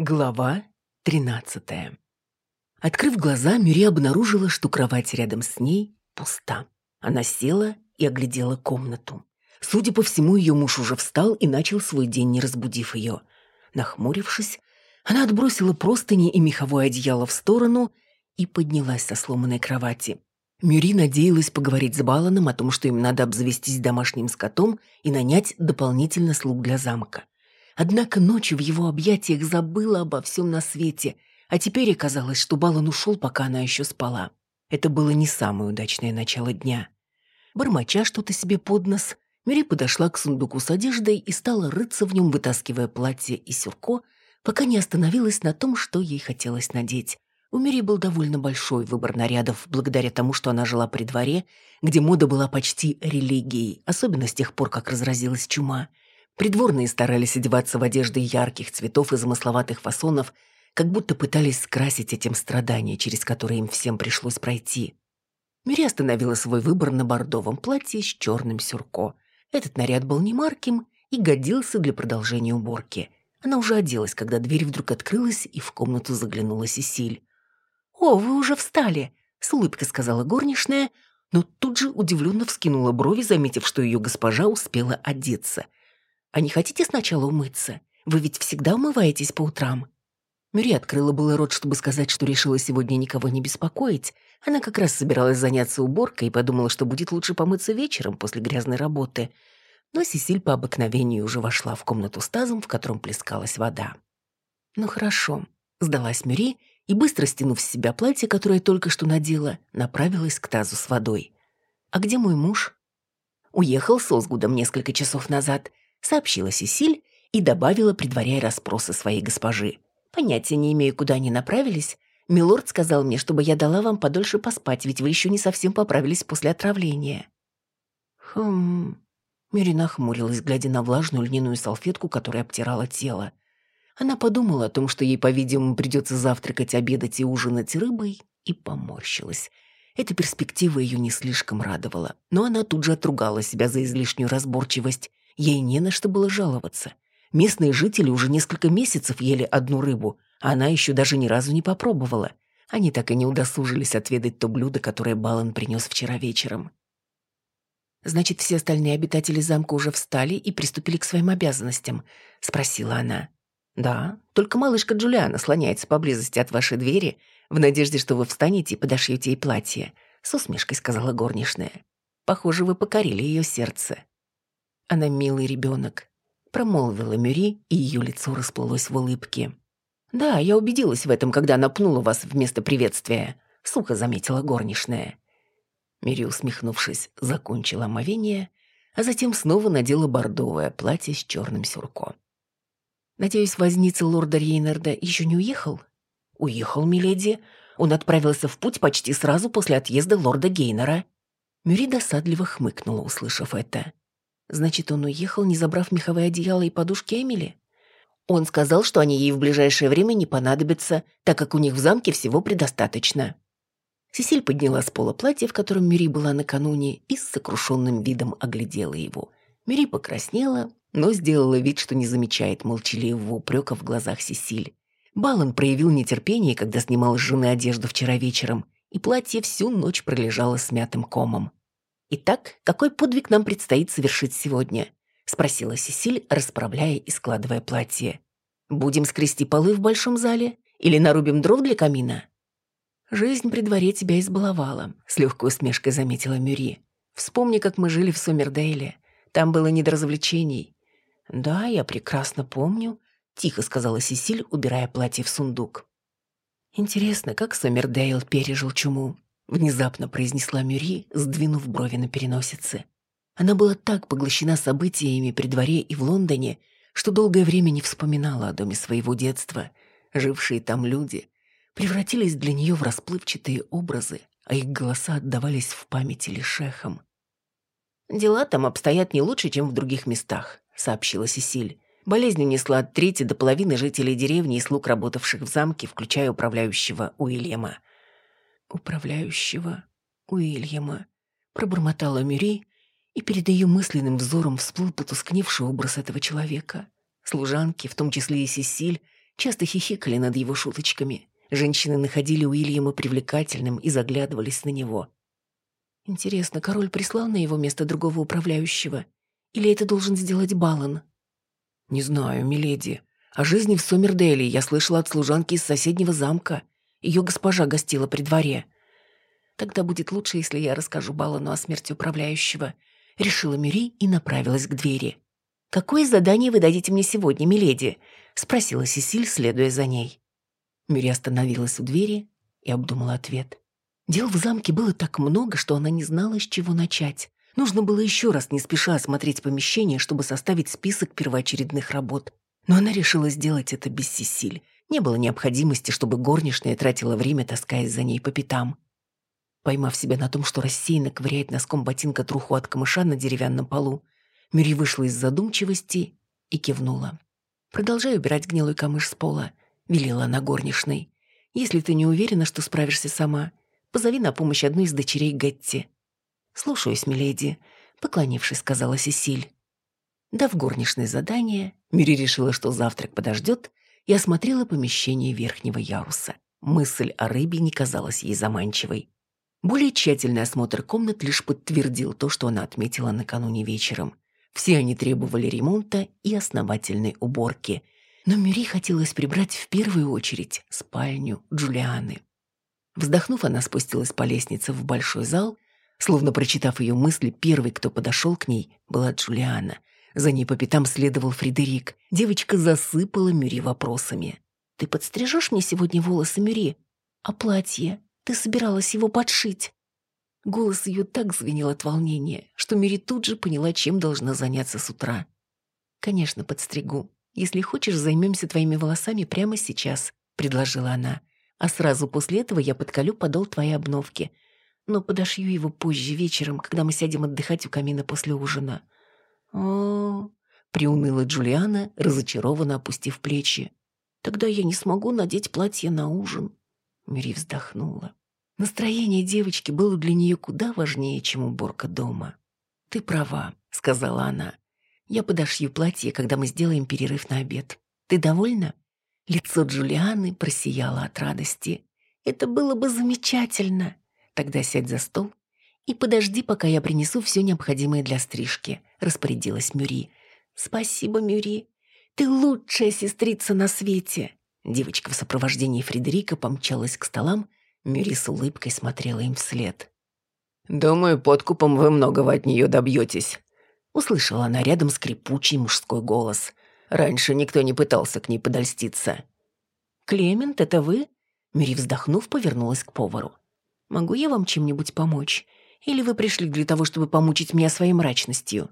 Глава 13 Открыв глаза, Мюри обнаружила, что кровать рядом с ней пуста. Она села и оглядела комнату. Судя по всему, ее муж уже встал и начал свой день, не разбудив ее. Нахмурившись, она отбросила простыни и меховое одеяло в сторону и поднялась со сломанной кровати. Мюри надеялась поговорить с Баланом о том, что им надо обзавестись домашним скотом и нанять дополнительно слуг для замка. Однако ночью в его объятиях забыла обо всем на свете, а теперь оказалось, что Балан ушел, пока она еще спала. Это было не самое удачное начало дня. Бормоча что-то себе под нос, Мюри подошла к сундуку с одеждой и стала рыться в нем, вытаскивая платье и сюрко, пока не остановилась на том, что ей хотелось надеть. У Мюри был довольно большой выбор нарядов, благодаря тому, что она жила при дворе, где мода была почти религией, особенно с тех пор, как разразилась чума. Придворные старались одеваться в одежды ярких цветов и замысловатых фасонов, как будто пытались скрасить этим страдания, через которые им всем пришлось пройти. Мири остановила свой выбор на бордовом платье с черным сюрко. Этот наряд был не марким и годился для продолжения уборки. Она уже оделась, когда дверь вдруг открылась, и в комнату заглянула Сесиль. «О, вы уже встали!» — с улыбкой сказала горничная, но тут же удивленно вскинула брови, заметив, что ее госпожа успела одеться — а не хотите сначала умыться? Вы ведь всегда умываетесь по утрам?» Мюри открыла было рот, чтобы сказать, что решила сегодня никого не беспокоить. Она как раз собиралась заняться уборкой и подумала, что будет лучше помыться вечером после грязной работы. Но Сесиль по обыкновению уже вошла в комнату с тазом, в котором плескалась вода. «Ну хорошо», — сдалась Мюри и, быстро стянув с себя платье, которое только что надела, направилась к тазу с водой. «А где мой муж?» «Уехал с Озгудом несколько часов назад сообщила Сесиль и добавила, предваряя расспросы своей госпожи. «Понятия не имею, куда они направились. Милорд сказал мне, чтобы я дала вам подольше поспать, ведь вы еще не совсем поправились после отравления». «Хм...» Мирина хмурилась, глядя на влажную льняную салфетку, которая обтирала тело. Она подумала о том, что ей, по-видимому, придется завтракать, обедать и ужинать рыбой, и поморщилась. Эта перспектива ее не слишком радовала, но она тут же отругала себя за излишнюю разборчивость. Ей не на что было жаловаться. Местные жители уже несколько месяцев ели одну рыбу, а она еще даже ни разу не попробовала. Они так и не удосужились отведать то блюдо, которое Балан принес вчера вечером. «Значит, все остальные обитатели замка уже встали и приступили к своим обязанностям?» — спросила она. «Да, только малышка Джулиана слоняется поблизости от вашей двери в надежде, что вы встанете и подошьете ей платье», — с усмешкой сказала горничная. «Похоже, вы покорили ее сердце». Она милый ребенок», — промолвила Мюри, и ее лицо расплылось в улыбке. «Да, я убедилась в этом, когда она пнула вас вместо приветствия», — сухо заметила горничная. Мюри, усмехнувшись, закончила омовение, а затем снова надела бордовое платье с черным сюрко. «Надеюсь, возница лорда Рейнарда еще не уехал?» «Уехал, миледи. Он отправился в путь почти сразу после отъезда лорда Гейнера». Мюри досадливо хмыкнула, услышав это. Значит, он уехал, не забрав меховое одеяло и подушки Эмили? Он сказал, что они ей в ближайшее время не понадобятся, так как у них в замке всего предостаточно. Сесиль подняла с пола платье, в котором Мюри была накануне, и с сокрушенным видом оглядела его. Мюри покраснела, но сделала вид, что не замечает молчаливого упрека в глазах Сесиль. Балан проявил нетерпение, когда снимал с жены одежду вчера вечером, и платье всю ночь пролежало смятым комом. «Итак, какой подвиг нам предстоит совершить сегодня?» — спросила Сесиль, расправляя и складывая платье. «Будем скрести полы в большом зале или нарубим дров для камина?» «Жизнь при дворе тебя избаловала», — с легкой усмешкой заметила Мюри. «Вспомни, как мы жили в Сомердейле. Там было не до развлечений». «Да, я прекрасно помню», — тихо сказала Сесиль, убирая платье в сундук. «Интересно, как Сомердейл пережил чуму?» Внезапно произнесла Мюри, сдвинув брови на переносице. Она была так поглощена событиями при дворе и в Лондоне, что долгое время не вспоминала о доме своего детства. Жившие там люди превратились для нее в расплывчатые образы, а их голоса отдавались в памяти лишь эхом. «Дела там обстоят не лучше, чем в других местах», — сообщила Сесиль. Болезнь унесла от трети до половины жителей деревни и слуг, работавших в замке, включая управляющего Уильяма управляющего Уильяма, пробормотала Мюри, и перед ее мысленным взором всплыл потускневший образ этого человека. Служанки, в том числе и Сесиль, часто хихикали над его шуточками. Женщины находили Уильяма привлекательным и заглядывались на него. Интересно, король прислал на его место другого управляющего? Или это должен сделать Балан? «Не знаю, миледи. О жизни в Сомердейле я слышала от служанки из соседнего замка. Ее госпожа гостила при дворе. Тогда будет лучше, если я расскажу Балану о смерти управляющего», — решила Мюри и направилась к двери. «Какое задание вы дадите мне сегодня, миледи?» — спросила Сесиль, следуя за ней. Мюри остановилась у двери и обдумала ответ. Дел в замке было так много, что она не знала, с чего начать. Нужно было еще раз не спеша осмотреть помещение, чтобы составить список первоочередных работ. Но она решила сделать это без Сесиль. Не было необходимости, чтобы горничная тратила время, таскаясь за ней по пятам. Поймав себя на том, что рассеянно ковыряет носком ботинка труху от камыша на деревянном полу, Мюри вышла из задумчивости и кивнула. «Продолжай убирать гнилой камыш с пола», — велела она горничной. «Если ты не уверена, что справишься сама, позови на помощь одну из дочерей Гетти. «Слушаюсь, миледи», — поклонившись, сказала Сесиль. Дав горничное задание, Мюри решила, что завтрак подождет, и осмотрела помещение верхнего яруса. Мысль о рыбе не казалась ей заманчивой. Более тщательный осмотр комнат лишь подтвердил то, что она отметила накануне вечером. Все они требовали ремонта и основательной уборки. Но Мюри хотелось прибрать в первую очередь спальню Джулианы. Вздохнув, она спустилась по лестнице в большой зал Словно прочитав ее мысли, первый, кто подошел к ней, была Джулиана. За ней по пятам следовал Фредерик. Девочка засыпала Мюри вопросами. «Ты подстрижешь мне сегодня волосы, Мюри? А платье? Ты собиралась его подшить?» Голос ее так звенел от волнения, что Мюри тут же поняла, чем должна заняться с утра. «Конечно, подстригу. Если хочешь, займемся твоими волосами прямо сейчас», — предложила она. «А сразу после этого я подколю подол твоей обновки но подошью его позже вечером, когда мы сядем отдыхать у камина после ужина. О, приуныла Джулиана, разочарованно опустив плечи. Тогда я не смогу надеть платье на ужин. Мири вздохнула. Настроение девочки было для нее куда важнее, чем уборка дома. «Ты права», — сказала она. «Я подошью платье, когда мы сделаем перерыв на обед. Ты довольна?» Лицо Джулианы просияло от радости. «Это было бы замечательно!» Тогда сядь за стол и подожди, пока я принесу все необходимое для стрижки», — распорядилась Мюри. «Спасибо, Мюри. Ты лучшая сестрица на свете». Девочка в сопровождении Фредерика помчалась к столам, Мюри с улыбкой смотрела им вслед. «Думаю, подкупом вы многого от нее добьетесь», — услышала она рядом скрипучий мужской голос. «Раньше никто не пытался к ней подольститься». «Клемент, это вы?» Мюри, вздохнув, повернулась к повару. Могу я вам чем-нибудь помочь? Или вы пришли для того, чтобы помучить меня своей мрачностью?»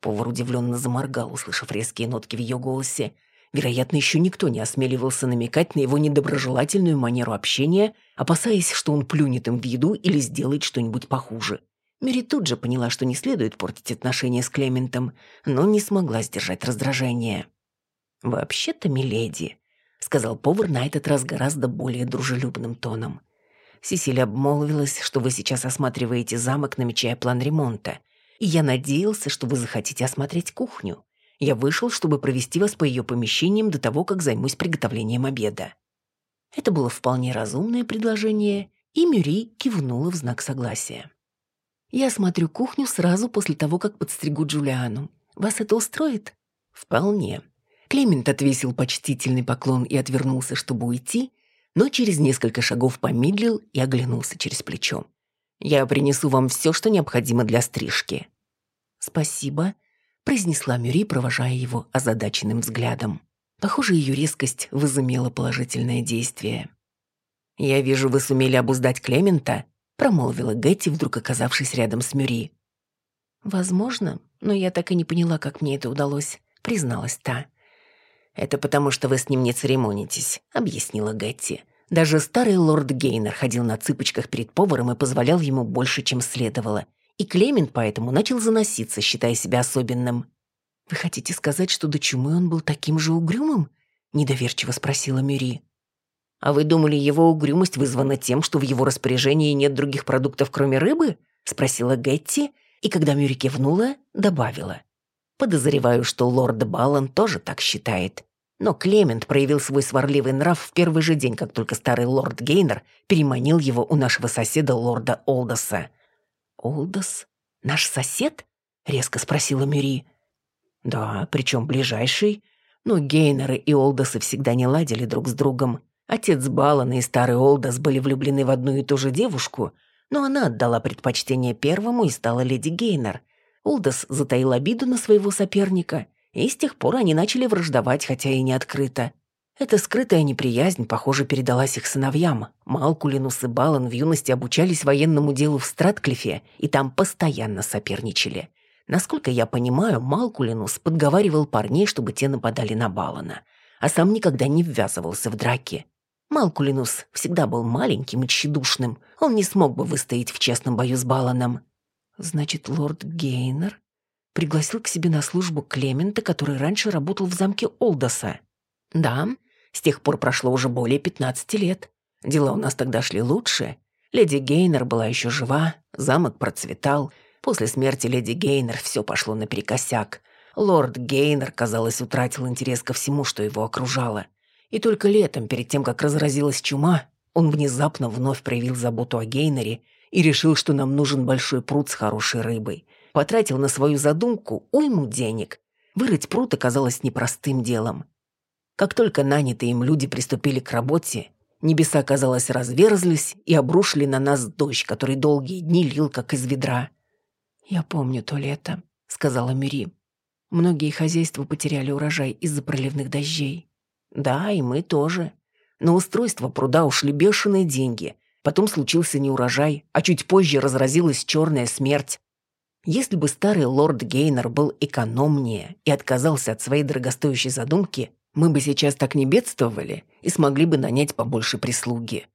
Повар удивленно заморгал, услышав резкие нотки в ее голосе. Вероятно, еще никто не осмеливался намекать на его недоброжелательную манеру общения, опасаясь, что он плюнет им в еду или сделает что-нибудь похуже. Мери тут же поняла, что не следует портить отношения с Клементом, но не смогла сдержать раздражение. «Вообще-то, миледи», — сказал повар на этот раз гораздо более дружелюбным тоном, — Сесилия обмолвилась, что вы сейчас осматриваете замок, намечая план ремонта. И я надеялся, что вы захотите осмотреть кухню. Я вышел, чтобы провести вас по ее помещениям до того, как займусь приготовлением обеда». Это было вполне разумное предложение, и Мюри кивнула в знак согласия. «Я осмотрю кухню сразу после того, как подстригу Джулиану. Вас это устроит?» «Вполне». Клемент отвесил почтительный поклон и отвернулся, чтобы уйти, но через несколько шагов помедлил и оглянулся через плечо. «Я принесу вам все, что необходимо для стрижки». «Спасибо», — произнесла Мюри, провожая его озадаченным взглядом. Похоже, ее резкость возымела положительное действие. «Я вижу, вы сумели обуздать Клемента», — промолвила Гетти, вдруг оказавшись рядом с Мюри. «Возможно, но я так и не поняла, как мне это удалось», — призналась та. «Это потому, что вы с ним не церемонитесь», — объяснила Гетти. Даже старый лорд Гейнер ходил на цыпочках перед поваром и позволял ему больше, чем следовало. И Клемент поэтому начал заноситься, считая себя особенным. «Вы хотите сказать, что до чумы он был таким же угрюмым?» — недоверчиво спросила Мюри. «А вы думали, его угрюмость вызвана тем, что в его распоряжении нет других продуктов, кроме рыбы?» — спросила Гетти, и когда Мюри кивнула, добавила. Подозреваю, что лорд Балан тоже так считает. Но Клемент проявил свой сварливый нрав в первый же день, как только старый лорд Гейнер переманил его у нашего соседа лорда Олдоса. «Олдос? Наш сосед?» — резко спросила Мюри. «Да, причем ближайший. Но Гейнеры и Олдосы всегда не ладили друг с другом. Отец Балана и старый Олдос были влюблены в одну и ту же девушку, но она отдала предпочтение первому и стала леди Гейнер. Олдос затаил обиду на своего соперника, и с тех пор они начали враждовать, хотя и не открыто. Эта скрытая неприязнь, похоже, передалась их сыновьям. Малкулинус и Балан в юности обучались военному делу в Стратклифе, и там постоянно соперничали. Насколько я понимаю, Малкулинус подговаривал парней, чтобы те нападали на Балана, а сам никогда не ввязывался в драки. Малкулинус всегда был маленьким и тщедушным, он не смог бы выстоять в честном бою с Баланом. Значит, лорд Гейнер пригласил к себе на службу Клемента, который раньше работал в замке Олдоса. Да, с тех пор прошло уже более 15 лет. Дела у нас тогда шли лучше. Леди Гейнер была еще жива, замок процветал. После смерти леди Гейнер все пошло наперекосяк. Лорд Гейнер, казалось, утратил интерес ко всему, что его окружало. И только летом, перед тем, как разразилась чума, он внезапно вновь проявил заботу о Гейнере и решил, что нам нужен большой пруд с хорошей рыбой. Потратил на свою задумку уйму денег. Вырыть пруд оказалось непростым делом. Как только нанятые им люди приступили к работе, небеса, казалось, разверзлись и обрушили на нас дождь, который долгие дни лил, как из ведра. «Я помню то лето», — сказала Мюри. «Многие хозяйства потеряли урожай из-за проливных дождей». «Да, и мы тоже. На устройство пруда ушли бешеные деньги. Потом случился неурожай, а чуть позже разразилась черная смерть. Если бы старый лорд Гейнер был экономнее и отказался от своей дорогостоящей задумки, мы бы сейчас так не бедствовали и смогли бы нанять побольше прислуги.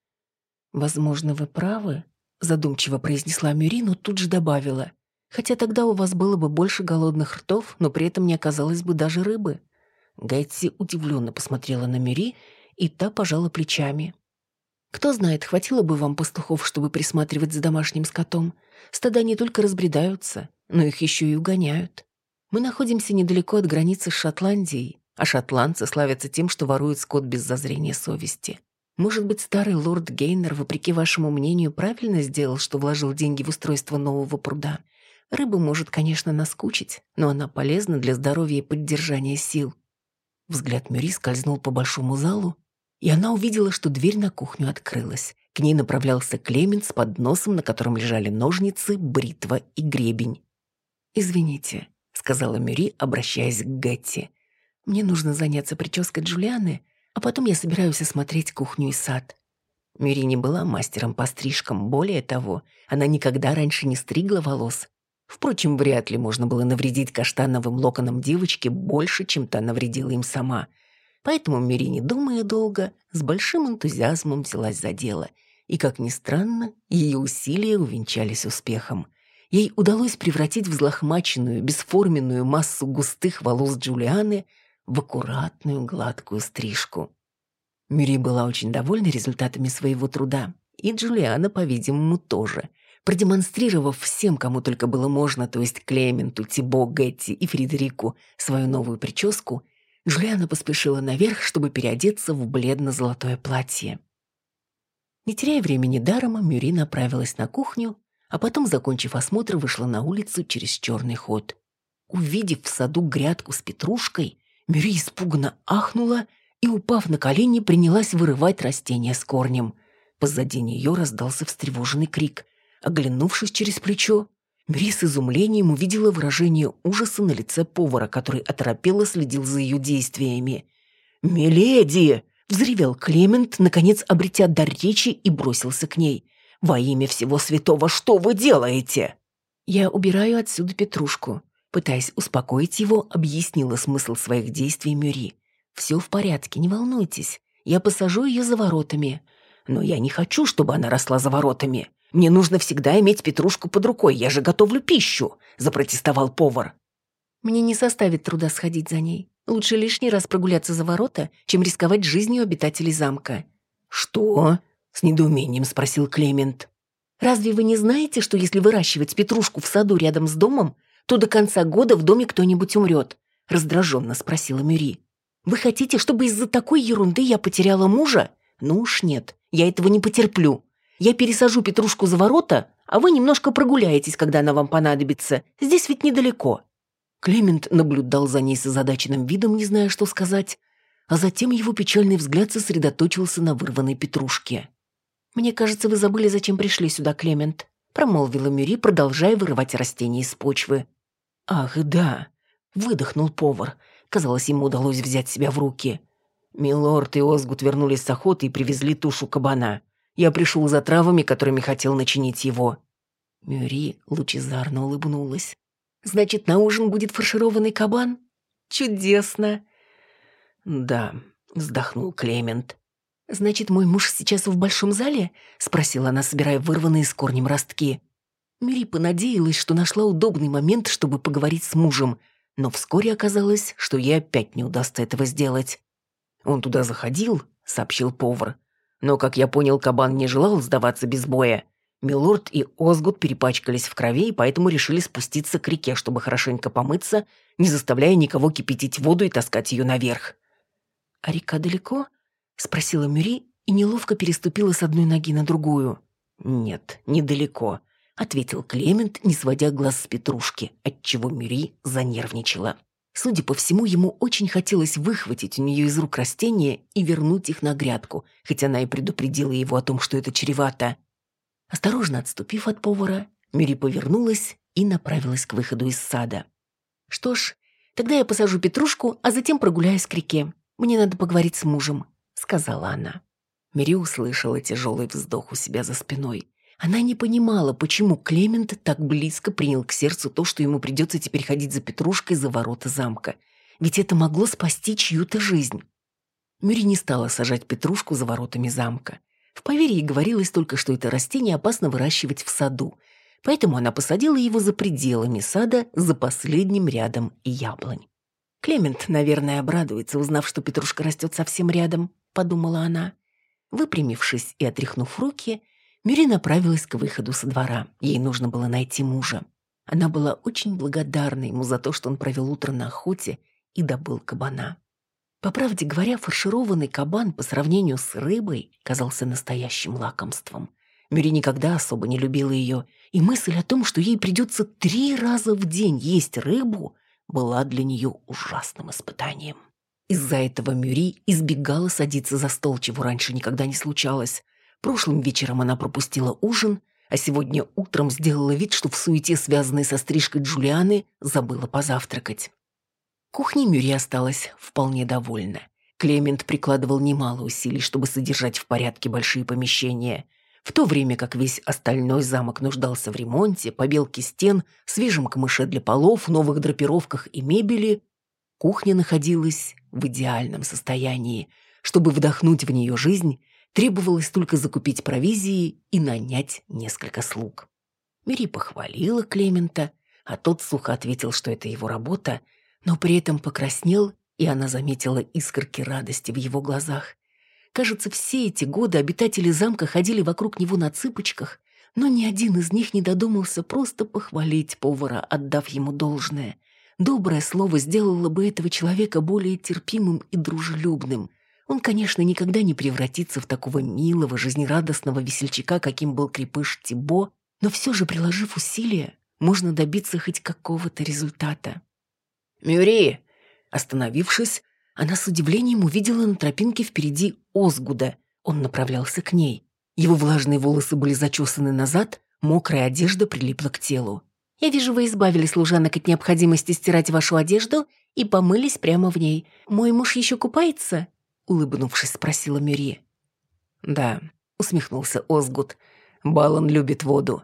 «Возможно, вы правы», — задумчиво произнесла Мюри, но тут же добавила. «Хотя тогда у вас было бы больше голодных ртов, но при этом не оказалось бы даже рыбы». Гайтси удивленно посмотрела на Мюри, и та пожала плечами. «Кто знает, хватило бы вам пастухов, чтобы присматривать за домашним скотом. Стада не только разбредаются, но их еще и угоняют. Мы находимся недалеко от границы с Шотландией, а шотландцы славятся тем, что воруют скот без зазрения совести. Может быть, старый лорд Гейнер, вопреки вашему мнению, правильно сделал, что вложил деньги в устройство нового пруда. Рыба может, конечно, наскучить, но она полезна для здоровья и поддержания сил. Взгляд Мюри скользнул по большому залу, и она увидела, что дверь на кухню открылась. К ней направлялся Клемент с подносом, на котором лежали ножницы, бритва и гребень. «Извините», — сказала Мюри, обращаясь к Гетти. Мне нужно заняться прической Джулианы, а потом я собираюсь осмотреть кухню и сад. Мюри не была мастером по стрижкам, более того, она никогда раньше не стригла волос. Впрочем, вряд ли можно было навредить каштановым локонам девочки больше, чем та навредила им сама. Поэтому Мюри, не думая долго, с большим энтузиазмом взялась за дело. И, как ни странно, ее усилия увенчались успехом. Ей удалось превратить взлохмаченную, бесформенную массу густых волос Джулианы в аккуратную гладкую стрижку. Мюри была очень довольна результатами своего труда, и Джулиана, по-видимому, тоже. Продемонстрировав всем, кому только было можно, то есть Клементу, Тибо, Гетти и Фредерику, свою новую прическу, Джулиана поспешила наверх, чтобы переодеться в бледно-золотое платье. Не теряя времени даром, Мюри направилась на кухню, а потом, закончив осмотр, вышла на улицу через черный ход. Увидев в саду грядку с петрушкой, Мюри испуганно ахнула и, упав на колени, принялась вырывать растение с корнем. Позади нее раздался встревоженный крик. Оглянувшись через плечо, Мюри с изумлением увидела выражение ужаса на лице повара, который оторопело следил за ее действиями. «Миледи!» — взревел Клемент, наконец обретя дар речи и бросился к ней. «Во имя всего святого, что вы делаете?» «Я убираю отсюда петрушку», Пытаясь успокоить его, объяснила смысл своих действий Мюри. «Все в порядке, не волнуйтесь. Я посажу ее за воротами. Но я не хочу, чтобы она росла за воротами. Мне нужно всегда иметь петрушку под рукой, я же готовлю пищу», – запротестовал повар. «Мне не составит труда сходить за ней. Лучше лишний раз прогуляться за ворота, чем рисковать жизнью обитателей замка». «Что?» – с недоумением спросил Клемент. «Разве вы не знаете, что если выращивать петрушку в саду рядом с домом, то до конца года в доме кто-нибудь умрет?» — раздраженно спросила Мюри. Вы хотите, чтобы из-за такой ерунды я потеряла мужа? Ну уж нет, я этого не потерплю. Я пересажу Петрушку за ворота, а вы немножко прогуляетесь, когда она вам понадобится. Здесь ведь недалеко». Клемент наблюдал за ней с озадаченным видом, не зная, что сказать, а затем его печальный взгляд сосредоточился на вырванной петрушке. «Мне кажется, вы забыли, зачем пришли сюда, Клемент», промолвила Мюри, продолжая вырывать растения из почвы. «Ах, да!» — выдохнул повар. Казалось, ему удалось взять себя в руки. Милорд и Озгут вернулись с охоты и привезли тушу кабана. Я пришел за травами, которыми хотел начинить его». Мюри лучезарно улыбнулась. «Значит, на ужин будет фаршированный кабан? Чудесно!» «Да», — вздохнул Клемент. «Значит, мой муж сейчас в большом зале?» — спросила она, собирая вырванные с корнем ростки. Мюри понадеялась, что нашла удобный момент, чтобы поговорить с мужем, но вскоре оказалось, что ей опять не удастся этого сделать. «Он туда заходил», — сообщил повар. Но, как я понял, кабан не желал сдаваться без боя. Милорд и Озгут перепачкались в крови и поэтому решили спуститься к реке, чтобы хорошенько помыться, не заставляя никого кипятить воду и таскать ее наверх. «А река далеко?» — спросила Мюри и неловко переступила с одной ноги на другую. «Нет, недалеко», — ответил Клемент, не сводя глаз с петрушки, отчего Мюри занервничала. Судя по всему, ему очень хотелось выхватить у нее из рук растения и вернуть их на грядку, хотя она и предупредила его о том, что это чревато. Осторожно отступив от повара, Мюри повернулась и направилась к выходу из сада. «Что ж, тогда я посажу петрушку, а затем прогуляюсь к реке. Мне надо поговорить с мужем», — сказала она. Мюри услышала тяжелый вздох у себя за спиной. Она не понимала, почему Клемент так близко принял к сердцу то, что ему придется теперь ходить за Петрушкой за ворота замка. Ведь это могло спасти чью-то жизнь. Мюри не стала сажать Петрушку за воротами замка. В поверье говорилось только, что это растение опасно выращивать в саду. Поэтому она посадила его за пределами сада, за последним рядом яблонь. «Клемент, наверное, обрадуется, узнав, что Петрушка растет совсем рядом», — подумала она. Выпрямившись и отряхнув руки, — Мюри направилась к выходу со двора. Ей нужно было найти мужа. Она была очень благодарна ему за то, что он провел утро на охоте и добыл кабана. По правде говоря, фаршированный кабан по сравнению с рыбой казался настоящим лакомством. Мюри никогда особо не любила ее, и мысль о том, что ей придется три раза в день есть рыбу, была для нее ужасным испытанием. Из-за этого Мюри избегала садиться за стол, чего раньше никогда не случалось. Прошлым вечером она пропустила ужин, а сегодня утром сделала вид, что в суете, связанной со стрижкой Джулианы, забыла позавтракать. Кухня Мюри осталась вполне довольна. Клемент прикладывал немало усилий, чтобы содержать в порядке большие помещения, в то время как весь остальной замок нуждался в ремонте, побелке стен, свежем камыше для полов, новых драпировках и мебели, кухня находилась в идеальном состоянии. Чтобы вдохнуть в нее жизнь, Требовалось только закупить провизии и нанять несколько слуг. Мири похвалила Клемента, а тот сухо ответил, что это его работа, но при этом покраснел, и она заметила искорки радости в его глазах. Кажется, все эти годы обитатели замка ходили вокруг него на цыпочках, но ни один из них не додумался просто похвалить повара, отдав ему должное. Доброе слово сделало бы этого человека более терпимым и дружелюбным. Он, конечно, никогда не превратится в такого милого, жизнерадостного весельчака, каким был крепыш Тибо, но все же, приложив усилия, можно добиться хоть какого-то результата. «Мюри!» Остановившись, она с удивлением увидела на тропинке впереди Озгуда. Он направлялся к ней. Его влажные волосы были зачесаны назад, мокрая одежда прилипла к телу. «Я вижу, вы избавили служанок от необходимости стирать вашу одежду и помылись прямо в ней. Мой муж еще купается?» Улыбнувшись, спросила Мюри. «Да», — усмехнулся Озгут. «Балан любит воду.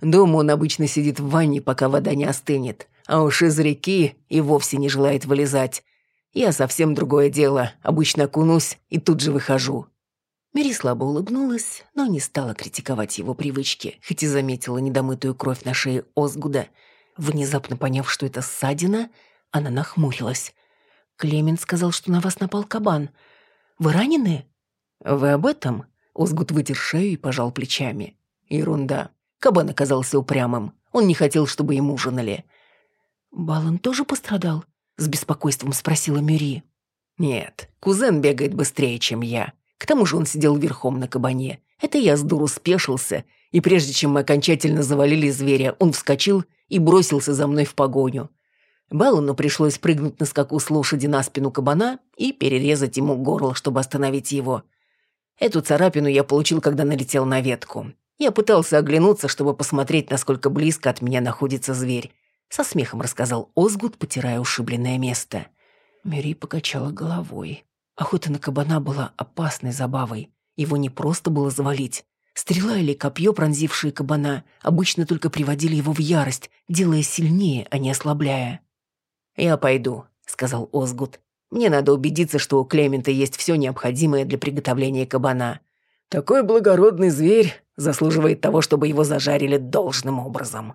Дома он обычно сидит в ванне, пока вода не остынет, а уж из реки и вовсе не желает вылезать. Я совсем другое дело, обычно окунусь и тут же выхожу». Мюри слабо улыбнулась, но не стала критиковать его привычки, хоть и заметила недомытую кровь на шее Озгуда. Внезапно поняв, что это ссадина, она нахмурилась. «Клемент сказал, что на вас напал кабан. Вы ранены?» «Вы об этом?» Озгут вытер шею и пожал плечами. «Ерунда. Кабан оказался упрямым. Он не хотел, чтобы ему ужинали». «Балан тоже пострадал?» С беспокойством спросила Мюри. Нет, кузен бегает быстрее, чем я. К тому же он сидел верхом на кабане. Это я с дуру спешился, и прежде чем мы окончательно завалили зверя, он вскочил и бросился за мной в погоню. Баллону пришлось прыгнуть на скаку с лошади на спину кабана и перерезать ему горло, чтобы остановить его. Эту царапину я получил, когда налетел на ветку. Я пытался оглянуться, чтобы посмотреть, насколько близко от меня находится зверь. Со смехом рассказал Озгуд, потирая ушибленное место. Мюри покачала головой. Охота на кабана была опасной забавой. Его не просто было завалить. Стрела или копье, пронзившие кабана, обычно только приводили его в ярость, делая сильнее, а не ослабляя. «Я пойду», — сказал Озгуд. «Мне надо убедиться, что у Клемента есть все необходимое для приготовления кабана. Такой благородный зверь заслуживает того, чтобы его зажарили должным образом».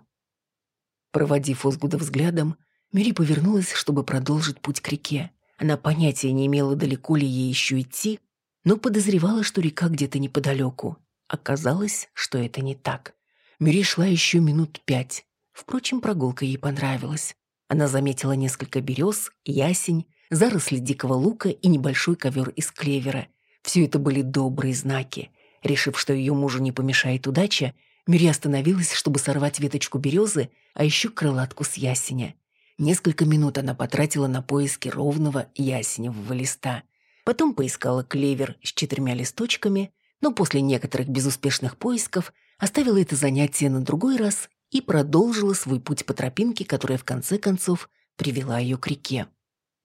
Проводив Озгуда взглядом, Мири повернулась, чтобы продолжить путь к реке. Она понятия не имела, далеко ли ей еще идти, но подозревала, что река где-то неподалеку. Оказалось, что это не так. Мири шла еще минут пять. Впрочем, прогулка ей понравилась. Она заметила несколько берез, ясень, заросли дикого лука и небольшой ковер из клевера. Все это были добрые знаки. Решив, что ее мужу не помешает удача, Мири остановилась, чтобы сорвать веточку березы, а еще крылатку с ясеня. Несколько минут она потратила на поиски ровного ясеневого листа. Потом поискала клевер с четырьмя листочками, но после некоторых безуспешных поисков оставила это занятие на другой раз и продолжила свой путь по тропинке, которая в конце концов привела ее к реке.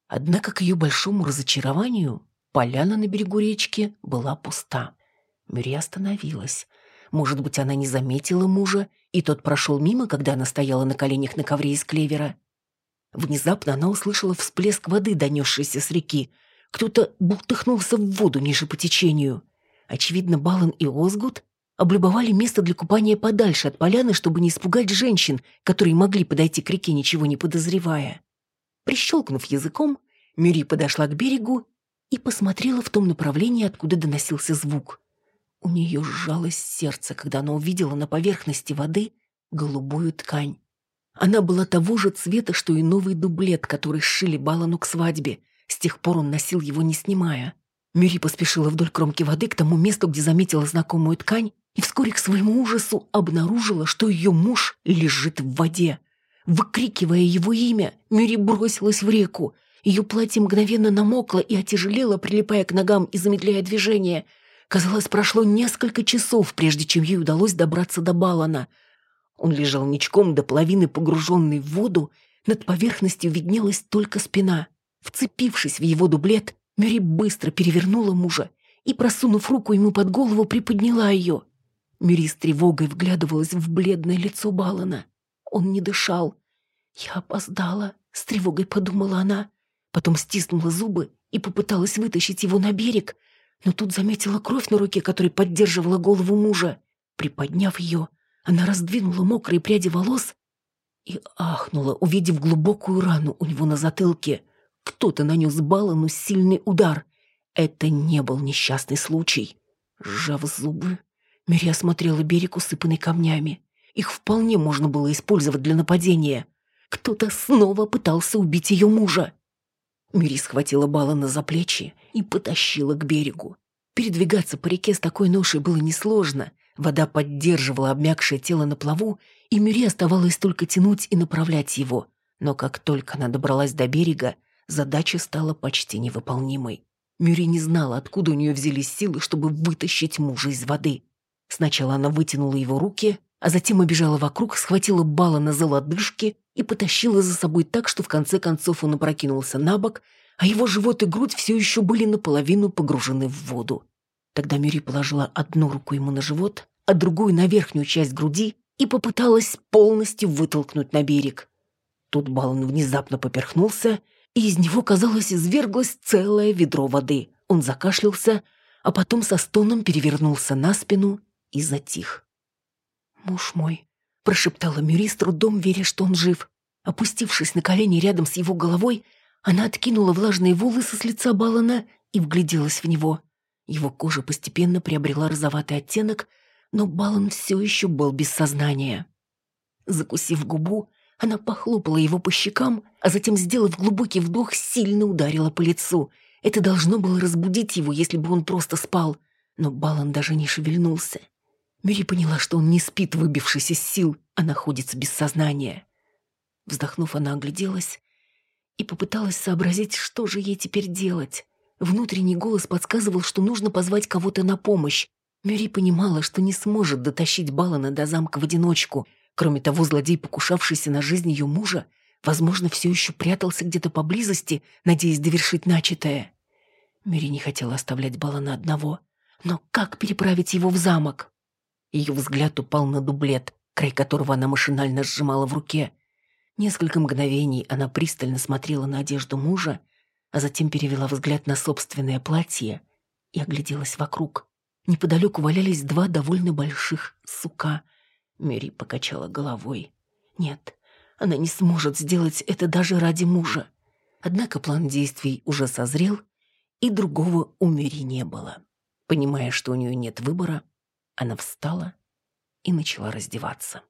Однако к ее большому разочарованию поляна на берегу речки была пуста. Мюри остановилась. Может быть, она не заметила мужа, и тот прошел мимо, когда она стояла на коленях на ковре из клевера. Внезапно она услышала всплеск воды, донесшийся с реки. Кто-то бултыхнулся в воду ниже по течению. Очевидно, Балан и Озгут облюбовали место для купания подальше от поляны, чтобы не испугать женщин, которые могли подойти к реке, ничего не подозревая. Прищелкнув языком, Мюри подошла к берегу и посмотрела в том направлении, откуда доносился звук. У нее сжалось сердце, когда она увидела на поверхности воды голубую ткань. Она была того же цвета, что и новый дублет, который сшили Балану к свадьбе. С тех пор он носил его, не снимая. Мюри поспешила вдоль кромки воды к тому месту, где заметила знакомую ткань, и вскоре к своему ужасу обнаружила, что ее муж лежит в воде. Выкрикивая его имя, Мюри бросилась в реку. Ее платье мгновенно намокло и отяжелело, прилипая к ногам и замедляя движение. Казалось, прошло несколько часов, прежде чем ей удалось добраться до Балана. Он лежал ничком до половины погруженный в воду, над поверхностью виднелась только спина. Вцепившись в его дублет, Мюри быстро перевернула мужа и, просунув руку ему под голову, приподняла ее. Мюри с тревогой вглядывалась в бледное лицо Балана. Он не дышал. «Я опоздала», — с тревогой подумала она. Потом стиснула зубы и попыталась вытащить его на берег, но тут заметила кровь на руке, которой поддерживала голову мужа. Приподняв ее, она раздвинула мокрые пряди волос и ахнула, увидев глубокую рану у него на затылке — кто-то нанес Балану сильный удар. Это не был несчастный случай. Сжав зубы, Мири осмотрела берег, усыпанный камнями. Их вполне можно было использовать для нападения. Кто-то снова пытался убить ее мужа. Мири схватила Балана за плечи и потащила к берегу. Передвигаться по реке с такой ношей было несложно. Вода поддерживала обмякшее тело на плаву, и Мюри оставалось только тянуть и направлять его. Но как только она добралась до берега, задача стала почти невыполнимой. Мюри не знала, откуда у нее взялись силы, чтобы вытащить мужа из воды. Сначала она вытянула его руки, а затем обежала вокруг, схватила Балана за лодыжки и потащила за собой так, что в конце концов он опрокинулся на бок, а его живот и грудь все еще были наполовину погружены в воду. Тогда Мюри положила одну руку ему на живот, а другую на верхнюю часть груди и попыталась полностью вытолкнуть на берег. Тут Балан внезапно поперхнулся и из него, казалось, изверглось целое ведро воды. Он закашлялся, а потом со стоном перевернулся на спину и затих. «Муж мой», — прошептала Мюри с трудом, веря, что он жив. Опустившись на колени рядом с его головой, она откинула влажные волосы с лица Балана и вгляделась в него. Его кожа постепенно приобрела розоватый оттенок, но Балан все еще был без сознания. Закусив губу, она похлопала его по щекам, а затем, сделав глубокий вдох, сильно ударила по лицу. Это должно было разбудить его, если бы он просто спал. Но Балан даже не шевельнулся. Мюри поняла, что он не спит, выбившись из сил, а находится без сознания. Вздохнув, она огляделась и попыталась сообразить, что же ей теперь делать. Внутренний голос подсказывал, что нужно позвать кого-то на помощь. Мюри понимала, что не сможет дотащить Балана до замка в одиночку. Кроме того, злодей, покушавшийся на жизнь ее мужа, возможно, все еще прятался где-то поблизости, надеясь довершить начатое. Мюри не хотела оставлять Балана одного. Но как переправить его в замок? Ее взгляд упал на дублет, край которого она машинально сжимала в руке. Несколько мгновений она пристально смотрела на одежду мужа, а затем перевела взгляд на собственное платье и огляделась вокруг. Неподалеку валялись два довольно больших сука. Мэри покачала головой. Нет, она не сможет сделать это даже ради мужа. Однако план действий уже созрел, и другого у Мэри не было. Понимая, что у нее нет выбора, она встала и начала раздеваться.